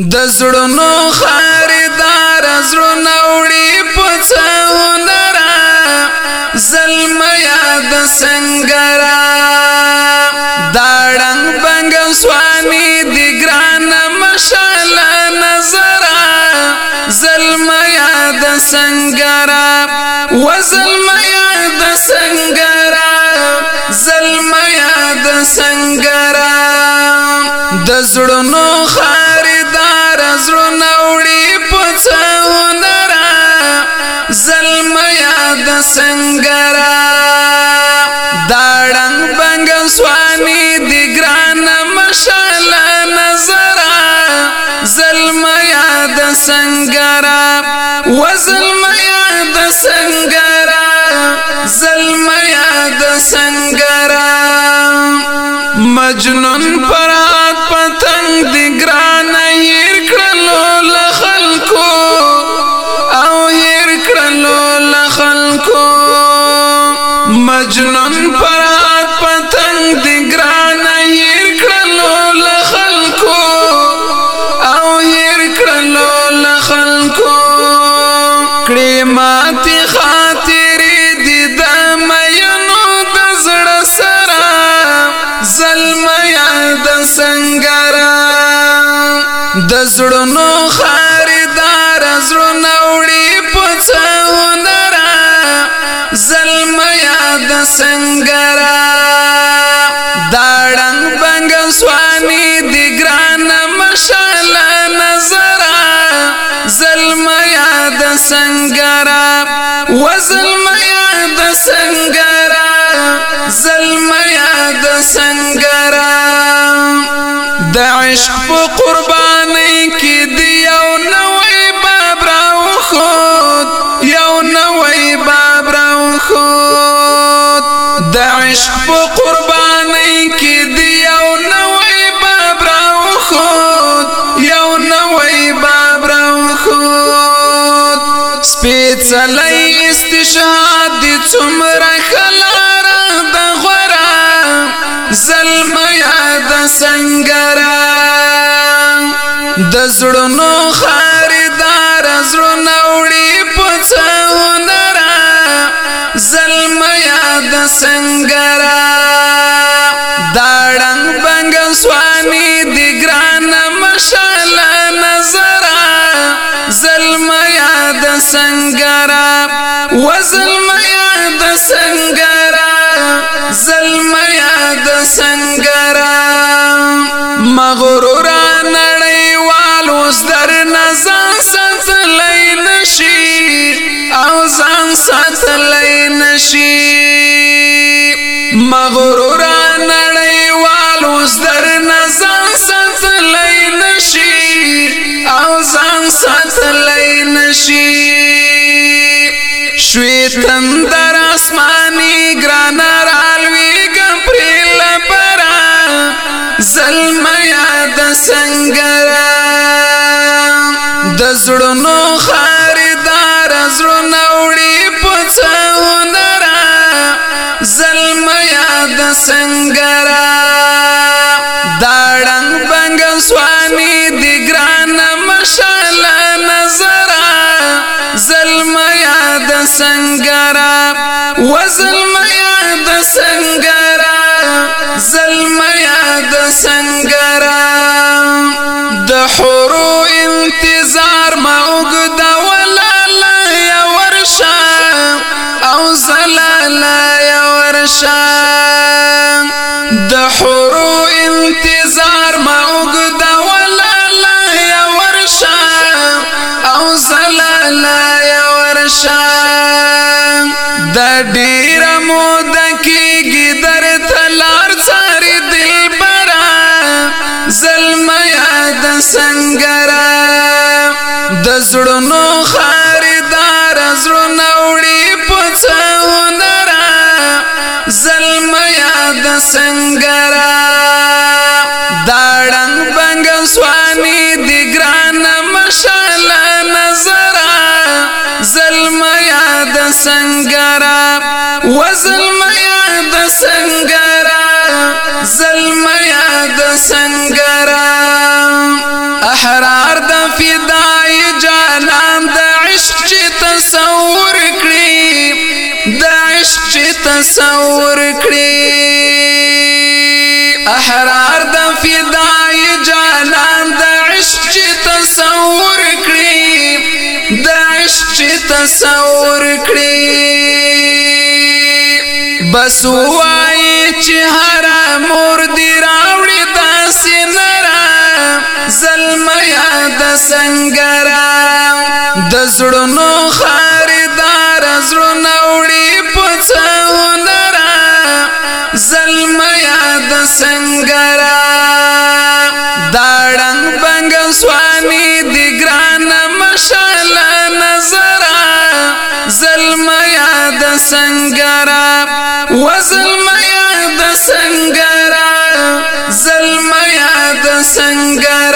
د زړونو خاردار زړونو وړي پڅونه را ظلم یاد سنگرا داړنګ بنګ سوامي دی ګران مشال نظر ظلم یاد سنگرا و ظلم یاد سنگرا ظلم یاد سنگرا د زړونو خاردار زړه نوړي پڅونه را ظلم یاد څنګه داړنګ بنګ سواني دی ګران مشال نظر ظلم یاد سنگرا و ظلم یاد سنگرا ظلم یاد سنگرا مجنون پرات د زړونو خریدار زړونو وړي پڅه هنرا ظلم یاد سنگرا داړنګ بنګ سواني دی ګران مشال نظر ظلم یاد سنگرا و ظلم یاد سنگرا ظلم یاد سنگرا د عشق په قرباني کې دی یو نوې باب راو خود یو نوې باب راو خود د عشق په قرباني کې دی یو نوې باب راو خود یو نوې باب راو خود سپېڅلې استشهاد څومره خلاره د غره زلمیا د سنگرا د زړونو خریدار زړونو وړي پڅونرا زلمیا د سنگرا داړنګ بنګ سواني دی ګران مشال نظر زلمیا د سنگرا وزلمیا د سنگرا غرور نړیوال اوس در نزان ساتلای نشي او ځان ساتلای نشي مغرور نړیوال اوس در نزان ساتلای نشي او ځان ساتلای نشي شوي تندر اسماني ګرانار سنگرا د زړونو خریدار زړونو وړي پڅونرا ظلم یاد سنگرا داړنګ بنګ سواني دی ګران مشال نظر ظلم یاد سنگرا و ظلم یاد سنگرا ظلم یاد سنگرا انتظار ما وګدا ولا لا یا ورشا او زلا لا یا ورشا زړونو خاریدار زړونو وړي پڅه هنرا ظلم یاد سنگرا داړنګ بنګ سواني دی ګران مشال نظر ظلم یاد سنگرا وظلم یاد سنگرا ظلم یاد سنگرا احرار د فدا جانان د عشق چې تصور کړی د عشق چې تصور کړی احرار د فدای جانان د عشق چې تصور کړی د عشق چې تصور کړی بس وای چې هر امر دی راوړی داسې نرا زلمیا د سنگرا د زړونو خریدار زړونو وړي پڅوندرا ظلم یاد سنگرا داړنګ بنګ سوامي دی ګران مشال نظر ظلم یاد سنگرا وظلم یاد سنگرا ظلم یاد سنگرا